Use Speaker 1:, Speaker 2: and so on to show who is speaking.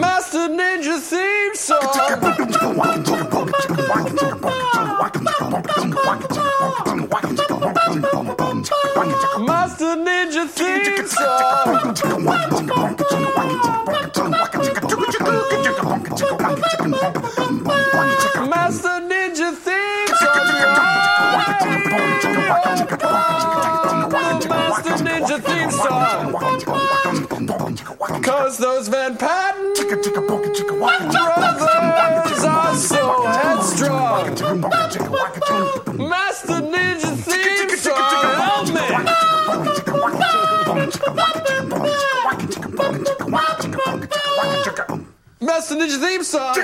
Speaker 1: Master Ninja theme song. Master Ninja theme song. Master Ninja theme song. Master Ninja theme song. Cause those Van Patten brothers are so headstrong. Master Ninja theme song. Help me. Master Ninja theme song.